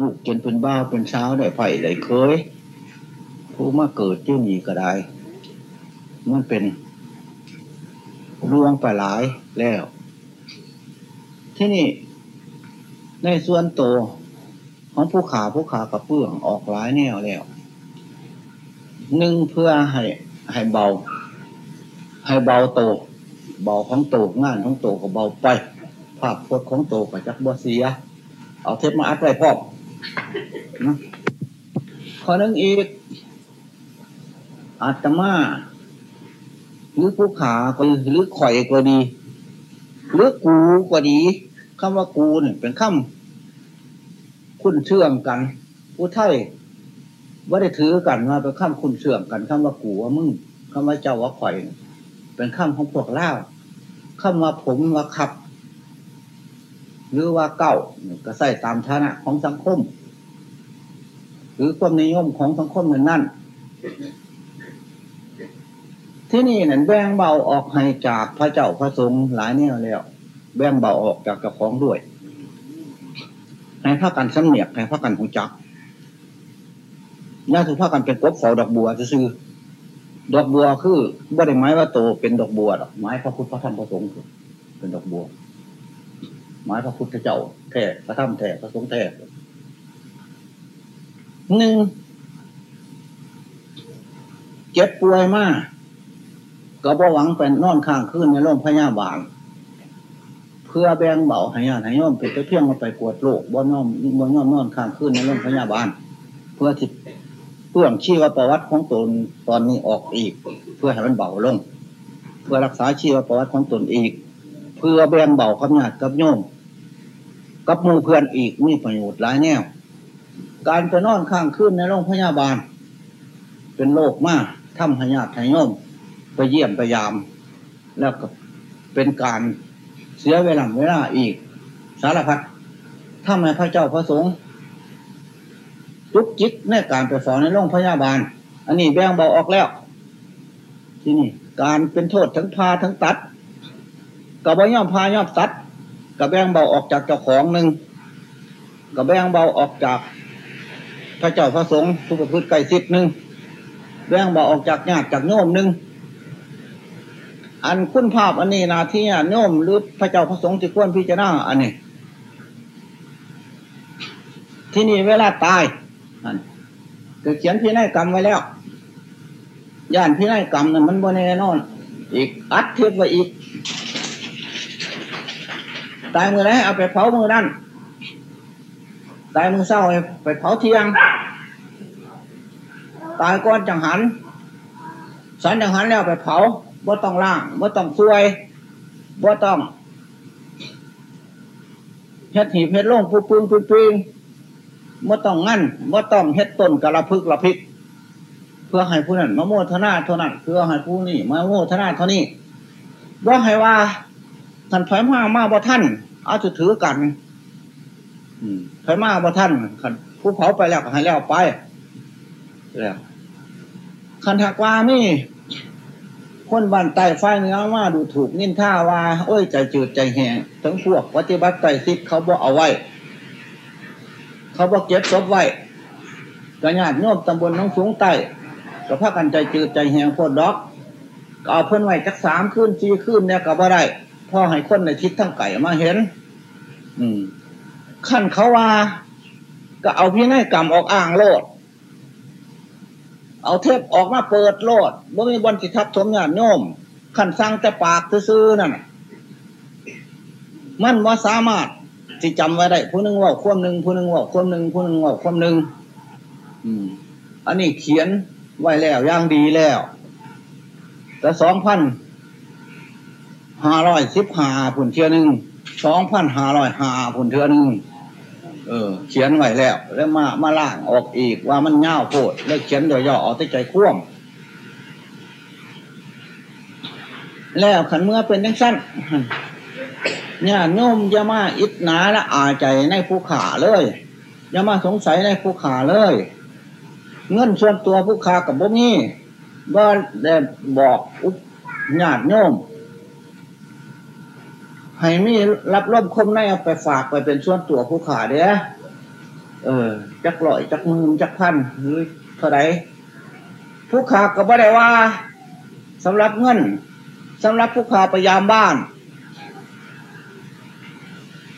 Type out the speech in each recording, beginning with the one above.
ลูกจนเป็นบ้าเป็นเช้าได้ไผ่ได้เคย ผู้มาเกิดที่นี่ก็ได้ มันเป็นร่วงไปหลายแล้ว ที่นี่ ในส่วนโตของผู้ขาผู้ขากับเปื่องออกหลายแนวแล้วหนึ่งเพื่อให้ให้เบา ให้เบาโต เบาของโตงานของโตก็เบาไป ภาพพจน์ของโตก็จักบ่เสีย เอาเทปมาอัดไว้พร้อม นะข้อนึงอีก อาตมาหรือผู้ขาก็หรือข่อยก็ดีหรือกูก็ดีคำว่ากูเนี่ยเป็นคำคุ้นเชื่องกัน ผู้ไทยว่าได้ถือกันว่าเป็นคำคุ้นเชื่องกันคำว่ากูว่ามึงคำว่าเจ้าว่าข่อย เป็นคำของพวกเล่าคำว่าผมว่าขับ หรือว่าเก้าก็ใส่ตามฐานะของสังคม หรือความนิยมของสังคมเหมือนนั่น ที่นี่นั่นแบ่งเบาออกให้จากพระเจ้าพระสงฆ์หลายแนวแล้ว แบ่งเบาออกจากเจ้าของด้วย ให้พากันสำเนียกให้พากันหูจักน่าถือพากันเป็นกบเฝ้าดอกบัวจะซื้อดอกบัวคือบ่ได้ไม้ว่าโตเป็นดอกบัวดอกไม้พระพุทธพระธรรมพระสงฆ์เป็นดอกบัว ไม้พระพุทธเจ้าแท้พระธรรมแท้พระสงฆ์แท้ หนึ่งเจ็บป่วยมากก็บ่หวังเป็นนอนข้างขึ้นในโรงพยาบาลเพื่อแบ่งเบาให้ญาติให้ย่อมเป็นเพียงมาไปกวดโรคบ่น้อมบ่ย่อมนอนข้างขึ้นในโรงพยาบาล เพื่อที่เพื่อชีวประวัติของตนตอนนี้ออกอีก เพื่อให้มันเบาลง เพื่อรักษาชีวประวัติของตนอีก เพื่อแบ่งเบากับญาติกับโยมกับมูเพื่อนอีกมีประโยชน์หลายแนว การไปนอนข้างขึ้นในโรงพยาบาล เป็นโรคมากทำห้ญาติให้โยมไปเยี่ยมไปยาม แล้วก็เป็นการเสียเวลาเวลาอีก สารพัดทำให้พระเจ้าพระสงฆ์จุกจิกในการไปสอนในโรงพยาบาล อันนี้แบ่งเบาออกแล้ว ที่นี่ การเป็นโทษทั้งพาทั้งตัดกับว่าย่อมพาย่อมตัดกับแบ่งเบาออกจากเจ้าของหนึ่งกับแบ่งเบาออกจาก พระเจ้าพระสงฆ์ผู้ประพฤติไก่สิทธิ์หนึ่งแบ่งเบาออกจากญาติจากโยมหนึ่งอันคุณภาพอันนี้นาที่โยมหรือพระเจ้าพระสงฆ์ที่ควรพิจารณาอันนี้ ที่นี่เวลาตายนั่นก็เขียนพินัยกรรมไว้แล้ว ย่านพินัยกรรมนั้นมันบนแน่นอน อีกอัดเทียบไว้อีก ตายมือไหนเอาไปเผามือนั่น ตายมือเศร้าไปเผาเที่ยง ตายก้อนจังหันสันจังหันแล้วไปเผาบ่ต้องล่างบ่ต้องซวยบ่ต้องเฮ็ดหีบเฮ็ดโล่งปุ๊บปึ้งปุ๊บปึ้งบ่ต้องงั้นบ่ต้องเฮ็ดต้นกระพึกระพิก เพื่อให้ผู้นั้นมาโมทนาเท่านั้นเพื่อให้ผู้นี้มาโมทนาเท่านี้ว่าให้ว่าท่านไฟมามาบ่ท่านเอาจะถือกัน ไฟมาบ่ท่านคันผู้เผาไปแล้วก็ให้แล้วไปแล้วคันถักว่านี่คนบ้านใต้ไฟเนื้อว่าดูถูกนินท่าว่า โอ้ยใจจืดใจแห้งทั้งพวกปฏิบัติไต่ซิดเขาบอกเอาไว้ เขาบอกเก็บศพไว้กระญาติโยมตำบลน้องสูงใต้กับพากันใจจืดใจแห้งโคตรดอกก็เอาเพิ่นไว้จักสามขึ้นสี่ขึ้นเนี่ยก็บ่ได้พ่อให้คนในทิศทั้งไก่มาเห็น อืม ขั้นเขาว่า ก็เอาพี่นายกรรมออกอ่างโลด เอาเทปออกมาเปิดโลดว่มีบอลสิทับสมญาติโยมขั้นสร้างแต่ปากซื้อนั่นมันว่าสามารถที่จำไว้ได้ผู้หนึ่งว่าควมหนึ่งผู้หนึ่งว่าควมหนึ่งผู้หนึ่งว่าควมหนึ่งอันนี้เขียนไว้แล้วย่างดีแล้ว แต่สองพันห้าร้อยสิบห้าผุนเชื่อหนึ่งสองพันห้าร้อยห้าผุนเชื่อหนึ่ง เออ เขียนไว้แล้ว แล้วมามาล่างออกอีกว่ามันเง่าโพดแล้วเขียนโดยย่อเอาแต่ใจคว่ำแล้วขันเมื่อเป็นยังสั้นเนี่ยโยมย่ามาอิดนาและอาใจในผู้ขาเลยย่ามาสงสัยในผู้ขาเลย เงินส่วนตัวผู้ขากับบ่มีก็ได้บอกอุญาติโยม ให้มีรับร่มคมในเอาไปฝากไปเป็นส่วนตัวผู้ขาเด้อเออ จักลอยจักมือจักพันหรือเท่าไรผู้ขาก็บ่ได้ว่าสำหรับเงินสำหรับผู้ขาพยายามบ้าน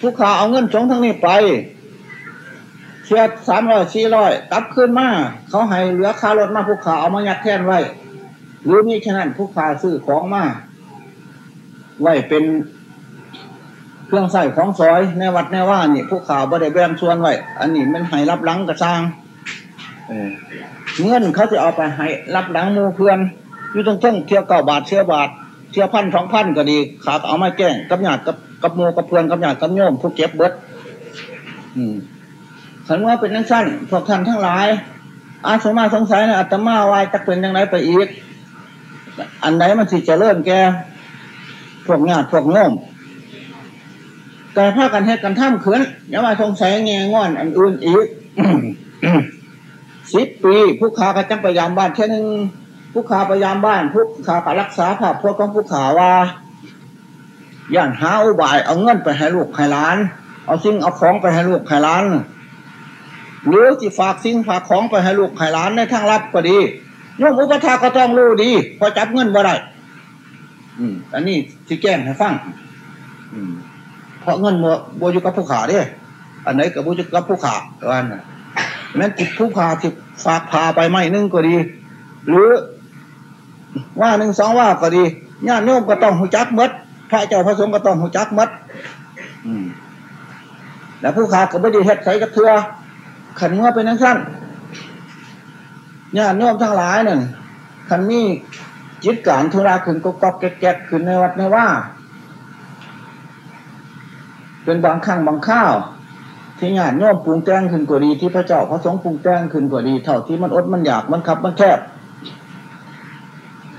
ผู้ขาเอาเงินสงทั้งนี้ไปเชียสามร้อยสี่ร้อยกลับขึ้นมา เขาให้เหลือค่ารถมาผู้ขาเอามายัดแทนไว้หรือมีฉะนั้นผู้ขาซื้อของมาไว้เป็น เครื่องใส่ของซอยในวัดในว่านี่ผู้ขาบ่ได้แบ่งส่วนไว้อันนี้มันให้รับหลังกระซังเงินเขาจะเอาไปให้รับหลังมูเพื่อนอยู่ตรงต้งเที่ยวเก้าบาทเที่ยวบาทเที่ยวพันสองพันก็ดีขาเอามาแจ้งกับญาติกับกับมูกับเพื่อนกับญาติกับโยมผู้เก็บเบิดขันว่าเป็นนักสั้นพวกท่านทั้งหลาย อาสมาสงสัยนะอาตมาวายจะเป็นยังไงไปอีก อันไหนมันสิจะเริ่มแก่พวกญาติพวกโย มแต่พากันให้กันท่ามเขืนอย่ามาสงสัยแงงอน อันอื่นอีกสิบปีผู้ขาก็จังพยายามบ้านแค่นึงผู้ขาพยายามบ้านผู้ขาก็รักษาภาพพวกของผู้ขาว่าย่านหาอุบายเอาเงินไปให้ลูกให้ล้าน เอาสิ่งเอาของไปให้ลูกให้ล้านหรือที่ฝากสิ่งฝากของไปให้ลูกให้ล้านในทางลับก็ดีโยมอุปถาก็ต้องรู้ดี พอจับเงินบ่ได้อืมอันนี้ที่แก้งให้ฟัง อืม เพราะเงินบ่อยู่กับผู้ขาเด้อันไหนกับบอยู่กับผู้ขาว่าน่ะแม้ติดผู้ขาที่ฝากพาไปไม่นึงก็ดี หรือว่าหนึ่งสองว่าก็ดีญาติโยมก็ต้องหูจักมัดพระเจ้าพระสงฆ์ก็ต้องหูจักมัดแล้วผู้ขาก็ไม่ได้เฮ็ดใส่กับเถื่อขันว่าเป็นนักสั้นญาติโยมทั้งหลายหนั่นขันมีจิตการธุระขึ้นก็กอบแก๊กขึ้นในวัดในว่า เป็นบางครั้งบางข้าว ที่ญาติโยมปรุงแต่งขึ้นกว่าดีที่พระเจ้าพระสงฆ์ปรุงแต่งขึ้นกว่าดีเท่าที่มันอดมันอยากมันขับมันแคบ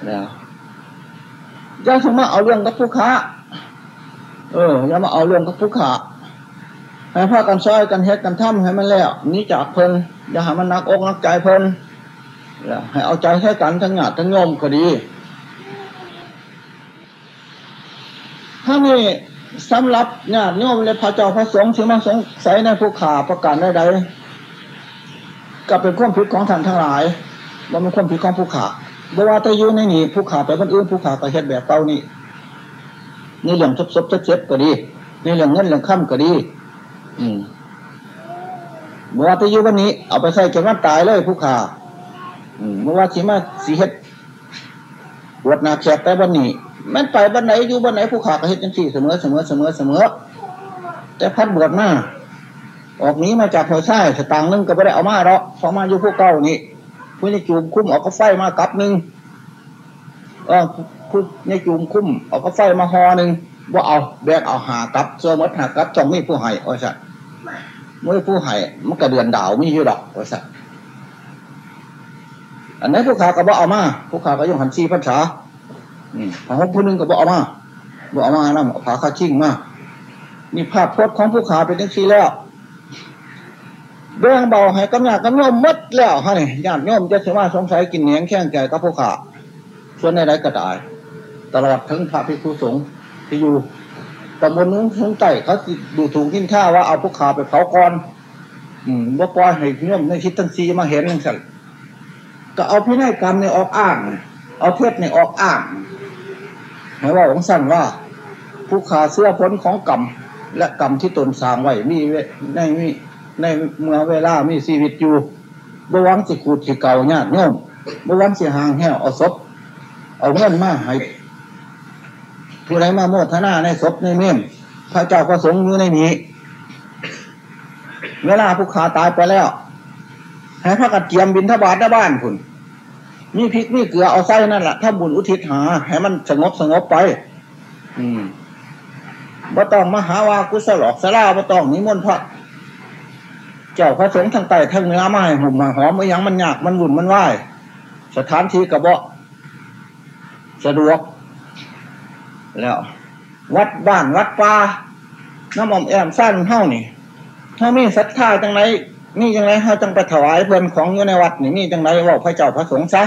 แล้วอย่าสมมาเอาเรื่องกับผู้ค้าเอออย่ามาเอาเรื่องกับผู้ค้าให้พากันซอยกันเฮ็ดกันทำให้มันแล้วนี้จากเพลินอย่าห้มันนักอกนักใจเพลินให้เอาใจให้กันทั้งหยาดทั้งโยมก็ดีถ้ามี สำหรับญาติโยมและพระเจ้าพระสงฆ์ที่มาสงสัยในผู้ข่าประกาศใดๆก็เป็นความผิดของท่านทั้งหลายว่าเป็นความผิดของผู้ข่าบว่าแต่ยู่ในนี้ผู้ข่าไปคนอื่นผู้ข่าก็เฮ็ดแบบเก่านี่ในเรื่องซบซบเจ็บก็ดีในเรื่องเงินเรื่องค่ำก็ดี อืมบว่าแต่ยู่วันนี้ เอาไปใส่เก็บวันตายเลยผู้ข่าอืมว่าสิมาสีเฮ็ด บวชนาแขกแต่วันนี้แมันไปวันไหนอยู่วันไหนผู้ขาก็เฮ็ดจังสี่เสมอเสมอเสมอเสมอ แต่พัดบวชมาออกนี้มาจากหัวไส้สตางค์นึงก็ไม่ได้เอามาหรอกพอมาอยู่ผู้เก่านี่ผู้นี่จูมคุ้มออกก็ไฟมากับหนึ่งเออผู้นี่จูมคุ้มออกก็ไฟมาหอหนึ่งว่าเอาแบกเอาหากับเสื้อมดหากับจองมีผู้ให้โอ้ใช่เมื่อผู้ให้มันกระเดือนดาวมีอยู่ดอกโอ้ใช่ อันนี้ผู้ขาก็บ่เอามาผู้ขาก็ยังหันซีภาษาผ้าห่มผู้นึงก็บอกมาบอกมานะผ้าคาชิ่งมานี่ภาพพจน์ของผู้ขาเป็นยังชีแล้วเรื่องเบาให้กำลังกำลังมดแล้วฮะนี่ญาติโยมจะสว่าสงสัยกินเหนียงแข้งแก่กับผู้ขาส่วนในไรก็ตาย ตลอดทั้งพระภิกษุสงฆ์ที่อยู่ตำบลนู้นทั้งใต้เขาดูถูกทิ้นท่าว่าเอาผู้ขาไปเผาก่อน อืมว่าปล่อยให้โยมในคิดตั้งซีมาเห็นสั่น ก็เอาพินัยกรรมในออกอ้าง เอาเทศในออกอ้างหมายว่าของสั้นว่า ผู้ขาเสื้อพ้นของกรรมและกรรมที่ตนสร้างไว้มีในมีในเมื่อเวลามีชีวิตอยู่บวังสิขูดสิเก่าเนี่ยโน้มบวังสิหางแห้วเอาศพเอาเงินมาให้ผู้ใดมาโมทนาในศพในเมี่ยมพระเจ้าประสงค์อยู่ในนี้ เวลาผู้ขาตายไปแล้ว ให้พระกัดเกียมบินทบาทหน้าบ้านคุณมีพริกมีเกลือเอาไส้นั่นแหละถ้าบุญอุทิศหา ให้มันสงบสงบไป อืมบ่ต้องมหาวากุศลอกสลาบ่ต้องนิมนต์พระ เจ้าพระสงฆ์ทางใต้ทางเหนือมาให้หุ่มมาหอมไม่ยังมันยากมันวุ่นมันไหวสถานที่กระเบาสะดวก แล้ว วัดบ้านวัดป่าน้ำอมแอมสั้นเท่านี่ถ้ามีศรัทธาจังไร นี่จังไรเขาจังไปถวายเพื่อนของอยู่ในวัดนี่นี่จังไรว่าพระเจ้าพระสงฆ์ซะ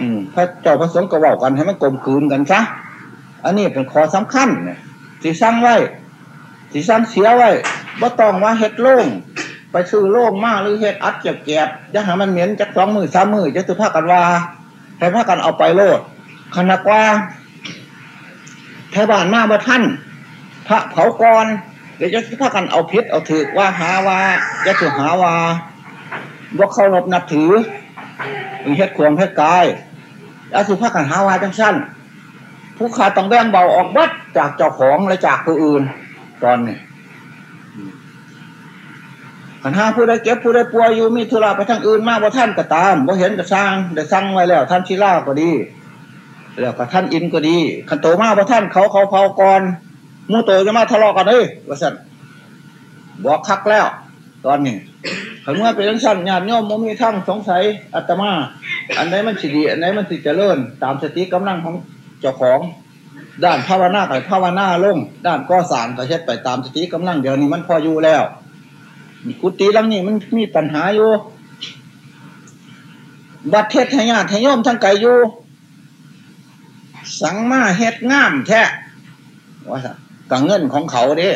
อืมพระเจ้าพระสงฆ์ก็ว่ากันให้มันกลมกลืนกันซะอันนี้เป็นข้อสำคัญเนี่ยสีสร้างไว้สีสร้างเสียไว้บ่ต้องมาเฮ็ดโล่งไปซื้อโล่งมากหรือเฮ็ดอัดเก็บแกบจะหามันเหม็นจากสองมือสามมือจะถือผ้ากันว่าให้ผ้ากันเอาไปโลดขณะกว่าแถวบ้านมาบ่ท่าน พระเผากรเดี๋ยวจะผ้ากันเอาพิษเอาถือว่าหาว่าจะถือหาว่าว่าเคารพนับถือเฮ็ดควงเฮ็ดกายแล้วถือผ้ากันหาว่าจังสั้นผู้ขาต้องแบ่งเบาออกบัดจากเจ้าของและจากผู้อื่น ตอนนี้ขันห้าผู้ใดเก็บผู้ใดป่วยอยู่มีธุระไปทางอื่นมากว่าท่านก็ตามว่าเห็นก็สร้างได้สร้างไว้แล้ว ท่านชิล่าก็ดี แล้วก็ท่านอินก็ดีขันโตมากว่าท่านเขาเขาเผาก่อน มูโตจะมาทะเลาะกันเลยว่าสั่นบอกคักแล้ว ตอนนี้ขันเมื่อเป็นทั้งสั้นญาติโยมมมีทั้งสงสัยอาตมา อันไหนมันสิดีอันไหนมันสิเจริญ ตามสติกำลังของเจ้าของ ด้านภาวนาไปภาวนาลงด้านก่อสางก็เช็ดไปตามสติกำลังเดี๋ยวนี้มันพออยู่แล้วกุฏิหลังนี้มันมีปัญหาอยู่บัดเทศให้ญาติให้โยมทั้งไกลอยู่ สังมาเฮ็ดงามแท้ว่าสั กังเงินของเขาเด้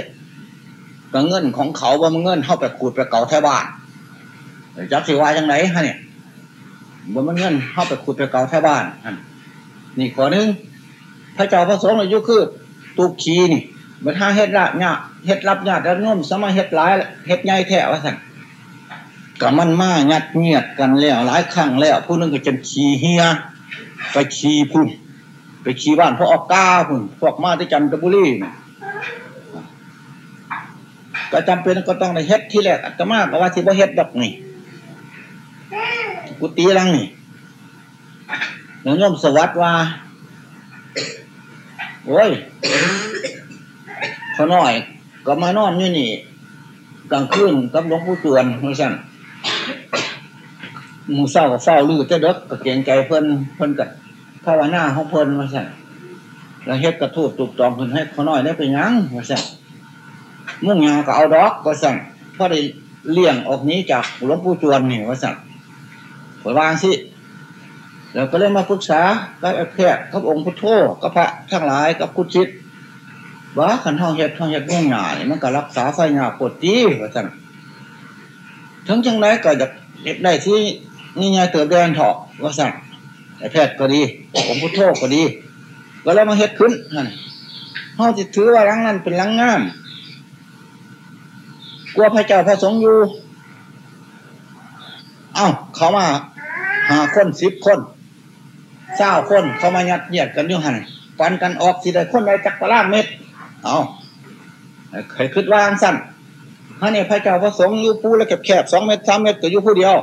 กังเงินของเขาว่ามันเงินเข้าไปขูดไปเก่าแท้บ้านจับสิว่าจังไหนฮะเนี่ยว่ามันเงินเข้าไปขูดไปเก่าแท้บ้านนี่ขอนึงพระเจ้าพระสงฆ์อายุคือตุกขีนี่มันถ้าเฮ็ดละเนี่ยเฮ็ดรับญาติแล้วน่มสมาเฮ็ดหลายเฮ็ดใหญ่แท้ว่าสั่นกับมันมางัดเงียดกันแล้วหลายครั้งแล้วผู้นึงก็จนขี่เฮียไปขี่พุ่นไปขี่บ้านพวกออกก้าพุ่นพวกมาที่จันทบุรี ก็จำเป็นก็ต้องในเฮ็ดที่แรกอาตมาก็ว่าที่ว่าเฮ็ดดอกนี่กุฏิลังนี่หลวงโยมสวัสดิ์ว่าโอ้ยขน้อย ก็มานอนอยู่นี่กลางคืนกับหลวงปู่จวนมือสั่นมือเศร้ากับเศร้าลือเจ้าเด็กก็เกรงใจเพิ่นเพิ่นกับภาวนาของเพิ่นมาสั่นแล้วเฮ็ดกระทูบตุกตองเพิ่นให้ขน้อยได้ไปยังมาสั่น มุ่งยาก็เอาดอกก็สั่นพอได้เลี่ยงออกนี้จากหลวงปู่จวนนี่ว่าสั่นผลวางสิแล้วก็เลยมาปรึกษากับแพทย์กับองค์พุทโธกับพระทั้งหลายกับคุชิตว่าขันท่องเห็ดท่องเห็ดง่วงหนานี่ยมันก็รักษาไฟหยาปวดตีว่าสั่นทั้งจังไรก็จะเห็ดได้ที่นี่ไงเติบแดงเถาะว่าสั่นแพทย์ก็ดีองค์พุทโธก็ดี ก็เลยมาเห็ดขึ้นห้องจิตถือว่าลังนั้นเป็นลังงาม กลัวพระเจ้าพระสงฆ์อยู่ เอ้าเขามา หาคนสิบคนเจ้าคนเขามายัดเยียดกันอยู่หันฟันกันออกสิได้คนใดจักรล่าเม็ด เอาเคยคิดว่างสั้นฮะเนี่ยพระเจ้าพระสงฆ์อยู่ปูแล้วแคบๆสองเมตรสามเมตรก็อยู่ผู้เดียว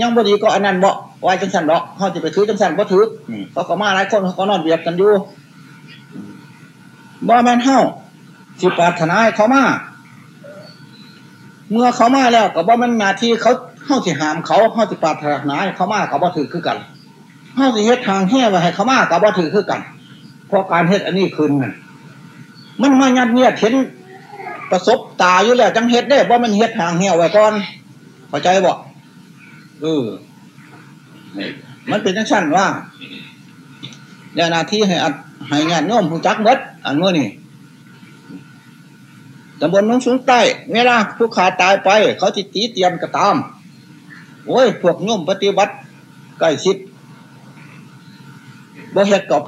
ยังบดีก็อันนั้นเบ่วายจังสันดอกเขาจะไปถือจังสันบ่ถือเขาก็มาหลายคนเขาก็นอนเบียดกันอยู่บ่แม่นเฮาสิปรารถนาให้เขามา เมื่อเขามาแล้วก็บ่แม่นหน้าที่เขาเฮาสิหามเขาเฮาสิปาถนาเขามาเขาบ่ถือคือกันเฮาสิเฮ็ดทางแห่ไว้ให้เขามาเขาบ่ถือคือกัน เพราะการเฮ็ดอันนี้คืนเงินมันมายัดเงียเห็นประสบตาอยู่แล้วจังเฮ็ดได้ว่ามันเฮ็ดทางเหี่ยวไว้ก่อนเข้าใจบ่เออมันเป็นจังสั้นว่าเนี่ยนาที่ให้อัดให้งานโน้มผู้จักเบิดอันเมื่อนี่ ตำบลน้องสูงใต้เวลาผู้ขาตายไป เขาจิตีเตรียมกระตาม โอ้ย พวกโน้มปฏิบัติใกล้ชิดบ่เฮ็ดกับ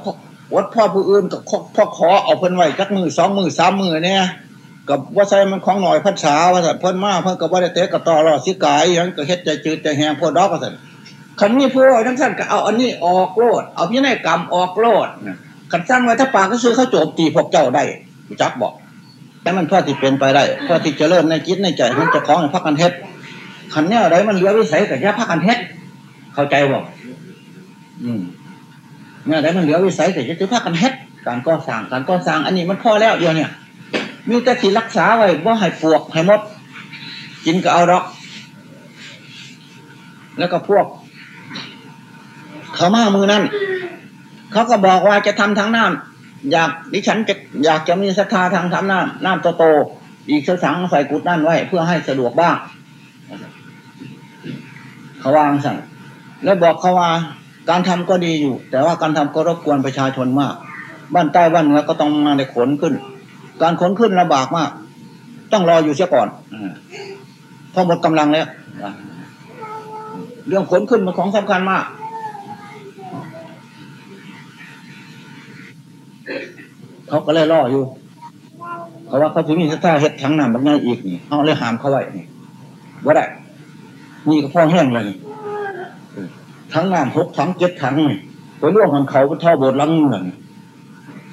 วัดพ่อผู้อื่นกับพ่อขอเอาเพิ่นไว้จักมือสองมือสามมือเนี่ยกับว่าใส่มันของหน่อยพันษาว่าสัตว์เพิ่นมาเพิ่นกับว่าได้เตะกับต่อรอสิกายยังก็เฮ็ดใจจืดใจแหงพอดอกว่าสัตว์ขันนี้ผู้ทั้งสั้นก็เอาอันนี้ออกโลด เอาพินัยกรรมออกโลดขันสร้างไว้ถ้าปากก็ซื้อเขาโจมตีพวกเจ้าได้จักบอก แต่มันพอที่เป็นไปได้พอที่จะเริ่มในจิตในใจมันจะคล้องพักกันเฮ็ดขันเนี้ยอะไรมันเหลือวิสัยกับยาพักกันเฮ็ดเข้าใจบอกอืมเนี่ยแต่มันเหลือวิสัยแต่จะจะพากันเฮ็ดการก่อสร้างการก่อสร้างอันนี้มันพอแล้วเดียวเนี่ยมีแต่ที่รักษาไว้ว่าให้ปวกให้มด กินก็เอาดอก แล้วก็พวก เขามามือนั่นเขาก็บอกว่าจะทำทางน้ำ อยากดิฉันจะอยากจะมีศรัทธาทางทำน้ำน้ำโตโตอีกเสสังใส่กุดนั่นไว้ เพื่อให้สะดวกบ้างเขาวางสั่งแล้วบอกเขาว่าการทำก็ดีอยู่ แต่ว่าการทำก็รบกวนประชาชนมาก บ้านใต้บ้านเหนือก็ต้องมาในขนขึ้น การขนขึ้นลำบากมาก ต้องรออยู่เสียก่อนพอหมดกำลังแล้วเรื่องขนขึ้นมันของสำคัญมาก เขาก็เลยล่ออยู่ เขาว่าเขาถึงมีสตาเฮ็ดทั้งน้ำบางไงอีกนี่เขาเลยหามเขาไว้นี่ว่าได้นี่ก็พ่อแห้งเลยทั้งน้ำหกทั้งเจ็ดทั้งนี่ไปร่วมกันเขาไปท่อโบสถ์ลังหนึ่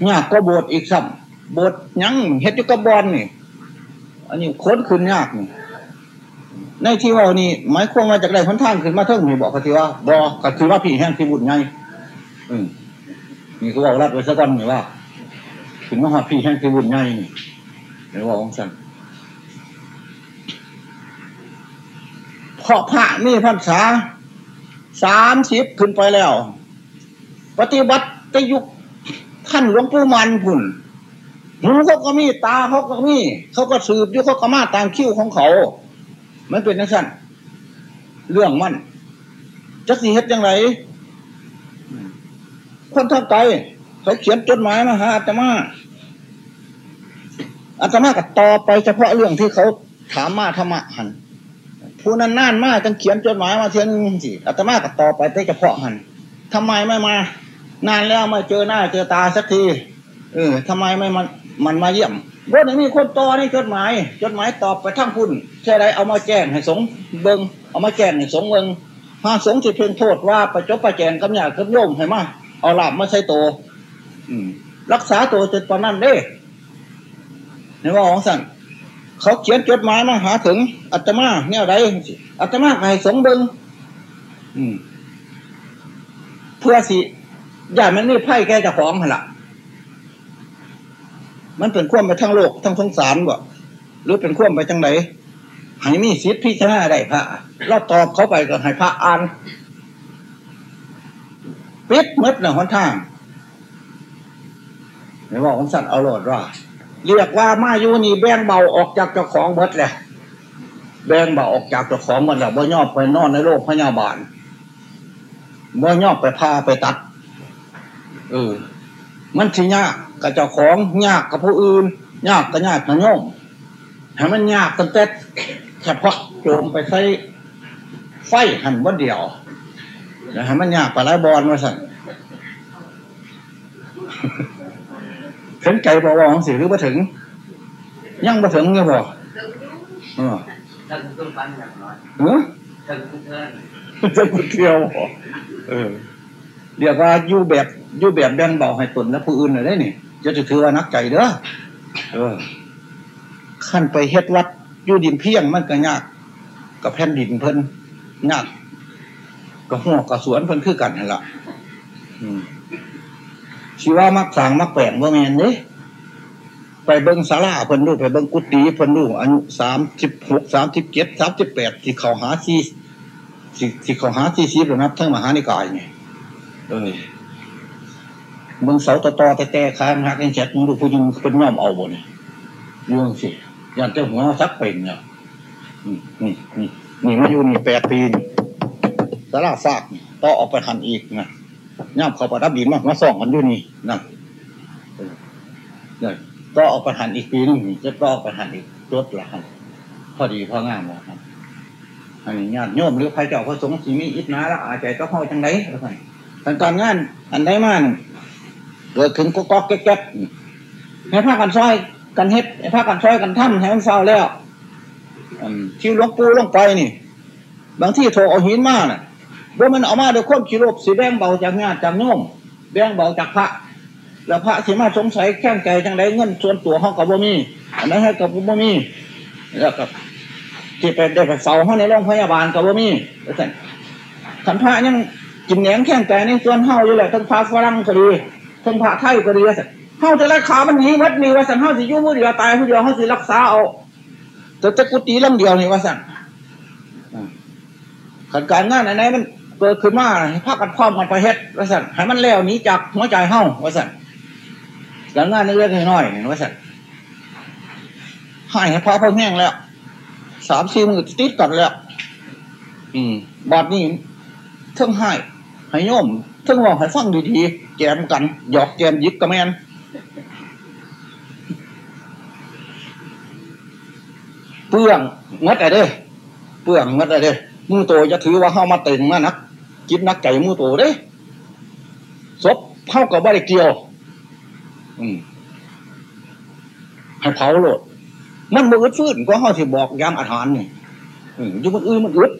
ยากก็โบสถ์อีกซ้ำโบสถ์ยังเฮ็ดอยู่กับบอลนี่ อันนี้ค้นขึ้นยากนี่ในที่ว่านี่หมายความว่าจากใดคนทางขึ้นมาเท่งนี่บอกกติว่าบอกกติว่าพี่แห้งพี่บุญไงอืมนี่ก็บอกรัดไว้สักวันนี่ว่า ถึงมหาพี่แห้งพี่บุญไงนี่เดี๋ยวบอกของสันเพราะพระนี่พรรษาสามสิบขึ้นไปแล้ว ปฏิบัติจะยุคท่านหลวงปู่มันพุ่นหูเขาก็มีตาเขาก็มี เขาก็สืบยู่เขาก็มาตามคิ้วของเขา มันเป็นนักสั่นเรื่องมันจักสีเฮ็ดยังไงคนทางไกล เขาเขียนจดหมายมาหาอาตมาอาตมาก็ต่อไปเฉพาะเรื่องที่เขาถามมาธรรมะหันผู้นั้นน่านมากจังเขียนจดหมายมาเทียนสิอาตมาก็ต่อไปได้เฉพาะหันทำไมไม่มา นานแล้วไม่เจอหน้าเจอตาสักทีเออทำไมไม่มันมันมาเยี่ยมบนนี้มีคนต่อนี่จดหมาย จดหมายตอบไปทั้งพุ่นใช่ไรเอามาแจ้งให้สงเบิงเอามาแจ้งให้สงเบิงหาสงสิเพียงโทษว่าไปจบไปแจงกำยากับโยมให้มาเอาหลาบมาใช้โต รักษาตัวจนตอนนั้นเด้ในว่าของสั่นเขาเขียนจดหมายมาหาถึงอาตมาเนี่ยไรอาตมาให้สงเบิงเพื่อสิอย่ามันนี่ไพ่แกจะฟ้องหละมันเป็นข่วมไปทั้งโลกทั้งสงสารบ่หรือเป็นข่วมไปจังไหนให้มีสิทธิพิจารณาได้พระเราตอบเขาไปก็ให้พระอ่านปิดมดหนึ่งหนทาง ไม่บอกของสัตว์เอาโหลดว่า เรียกว่ามาอยู่นี่แบ่งเบาออกจากเจ้าของเบิดเลยแบ่งเบาออกจากเจ้าของมันแล้วบ่ยอบไปนอนในโลกพยาบาลบ่ยอบไปพาไปตัดเออมันที่ยากกับเจ้าของยากกับผู้อื่น ยากกับญาติกับโยมให้มันยากตั้งแต่เฉพาะโจมไปใส่ไฟหันวันเดียวแล้วให้มันยากไปหลายบอลมาสั่น ถึงใจบอกว่าของสิหรือมาถึง ยังมาถึงเนี่ยบอกเออท่านต้องฟันอย่างน้อยเออท่านต้องเทินจะพูดเที่ยวบอกเออเรียกว่าอยู่แบบอยู่แบบแบ่งเบาให้ตนและผู้อื่นหน่อยได้นี่จะจะถือว่านักใจเด้อเออขั้นไปเฮ็ดวัดอยู่ดินเพียงมันก็ยากกับแผ่นดินเพิ่นยากกับหัวกับสวนเพิ่นคือกันนั่นละอืม ชีว่ามักสางมักแปลงว่าแมนเด้ไปเบิ้งศาลาเพิ่นดูไปเบิ้งกุฏิเพิ่นดูอายุสามสิบหกสามสิบเจ็ดสามสิบแปดที่เขาหาที่ที่ที่เขาหาที่ซีบนับทั้งมหานิกายไงเออเบิ้งเสาตอตอแต่แต่ค้างหักยังเจ็ดมึงดูผู้ยิงเป็นย่อมเอาบ่เนี่ยยุ่งสิยันเจ้าหัวซักเป็นเนี่ยนี่นี่นี่มาอยู่นี่แปดปีนี่สาราฟากต่อออกไปหันอีกนะ ย่ำเขาประดับดินมามาส่องกันอยู่นี่นั่นเออเนี่ยต่อออกไปหันอีกปีนึงจะต่ออกไปหันอีกจดละหันพอดีพองามล้วครับอันนี้ญาติโยมหรือใครเจ้าพระสงฆ์สีมีอิทนาละอาใจก็เข้าจังไดแล้วกันทางการงานอันใดมานเกิดถึงก็ก๊อกแก๊กให้พากันซอยกันเฮ็ดให้พากันซอยกันทำให้มันเศร้าแล้วอืมที่ลวงปู่ลงไปนี่ บางที่โทรเอาหินมาน่ะ ว่ามันเอามาโดยความคิดลบสีแบ่งเบาจากญาติจากโยมแบ่งเบาจากพระ แล้วพระสิมาสงสัยแข้งใจจังไดเงินส่วนตัวห้องกับบ่มีอันนั้นให้กับบ่มีแล้วกับที่ไปได้ไปเฝ้าห้องในโรงพยาบาลกับบ่มีแล้วสั่นขันพระยังกินแหนงแข้งใจในส่วนเฮาอยู่แหละทั้งพระฝรั่งก็ดีทั้งพระไทยก็ดีว่าสั่เฮาจะรักขามันหนีวัดนี้ว่าสั่นเฮาสิยู่มือเดียวตายผู้เดียวเฮาสิรักษาเอาแต่ตะกุฏิลำเดียวนี่ว่าสั่นขันการงานอันไหนมัน เกิดขึ้นมาให้พากันพร้อมกันไปเฮ็ดว่าสั่นให้มันแล้วหนี้จากหัวใจเฮ้าว่าสั่นการงานเล็กน้อยๆว่าสั่นให้ให้พอพอแห้งแล้วสามสี่มือติดกันแล้ว อืมบาดนี้เทิงให้ให้โยมเทิงบอกให้ฟังดีๆแจมกัน หยอกแจมยิกกระแมนเปลืองงดอะไรเด้อเปลืองมันอะไรเด้มือโตจะถือว่าเข้ามาเต็งมานัก กินนักไก่มือโตเด้ศพเข้ากับบ่ได้เกี่ยว อืมให้เผาโลด มันมือึดฟื้นก็เขาสิบอกยามอาหารนี่อืมอยู่มันอื่นมันอึด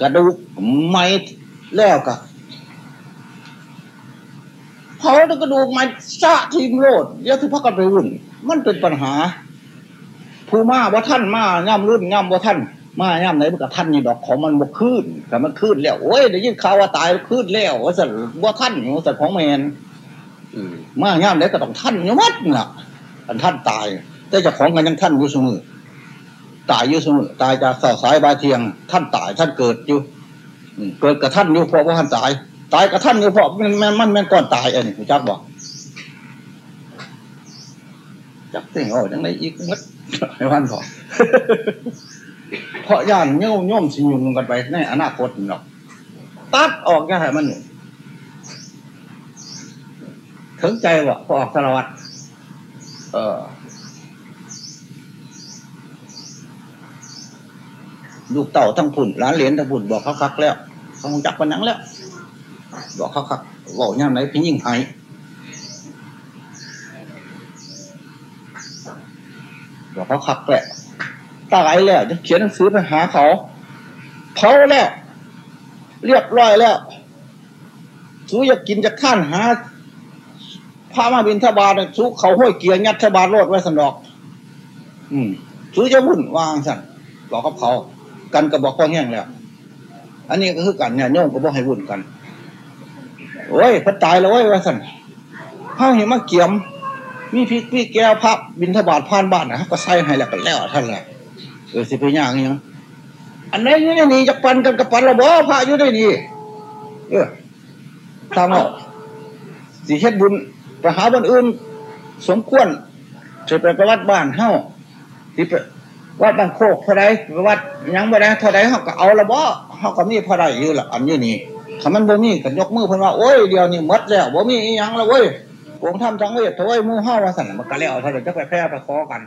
กระดูกไม่แล้วกะเผาแล้วกระดูกไม่ซะทีมโลดเดี๋ยวที่พักกันไปวุ่น มันเป็นปัญหาผู้มาว่าท่านมาย่ำรุ่นย่ำว่าท่าน มาย่ำไหนมันกับท่านนี่ดอกของมันบกขึ้นแต่มันขึ้นแล้วโอ้ยได้ยินข่าวว่าตายขึ้นแล้วว่าสันว่าท่านว่สันของแมนมาย่ำไหนก็ต้องท่านอยู่มัดน่ะอันท่านตาย แต่เจ้าของกันยังท่านอยู่เสมอตายอยู่เสมอตายจากสาวสายบาเทียง ท่านตายท่านเกิดอยู่เกิดกับท่านอยู่เพราะว่าท่านตาย ตายกับท่านอยู่เพราะมันมันมันก่อนตายอันนี้คุณจักบอกจักเต่งเอาจังไรอีกมัดให้วันก่อน เพราะย่านเงี้ยวโย่อมสิยุงกันไปในอนาคตหรอกตัดออกจะให้มันถึงใจวะพอออกสารวัตรเออลูกเต่าทั้งผุ่นร้านเหรียญทั้งผุ่นบอกเขาคักแล้วเขาคงจักปันนังแล้ว บอกเขาคักบอกย่ามไหนพี่ยิ่งหายบอกเขาขับแหละ ตายแล้วจะเขียนหนังสือไปหาเขาเผาแล้วเรียบร้อยแล้วสูอยากกินจะข้านหาพามาบินทบาทเนี่ยสูเขาห้อยเกียร์งัดทบาทโลดไว้สันดอก อืมสูจะวุ่นวางสั่นบอกเขาเผากันก็บอกข้อแห้งแล้ว อันนี้ก็คือกันเนี่ยโยมก็บอกให้วุ่นกันโอ้ยพัดตายแล้วเว้ยว่าสั่นข้าเห็นมาเกี่ยม มีพริกพี่แก้วพับบินทบาทผ่านบ้านนะก็ใส่ให้แล้วก็แล้วท่านแหละ เออสิไปย่างยังอันไหนอยู่ในนี้จะปันกันกับปันระบอพระอยู่ในนี้เออทางออกสิเฮ็ดบุญไปหาบนอื่น สมควรจะไปประวัติบ้านเฮ้าที่ไปวัดบางโคกเท่าไรไปวัดหยังบ่ได้เทไรเฮาก็เอาละบ่เฮาก็มีพอได้อยู่ละอันอยู่นี่ถ้ามันบ่มีก็ยกมือเพิ่นว่าโอ้ยเดี๋ยวนี้หมดแล้วบ่มีอีหยังแล้วเว้ยผมทำจังเวทโถยหมู่ห้าว่าสั่นมันก็แล้วถ้าเดี๋ยวจะไปแพร่ไปขอกัน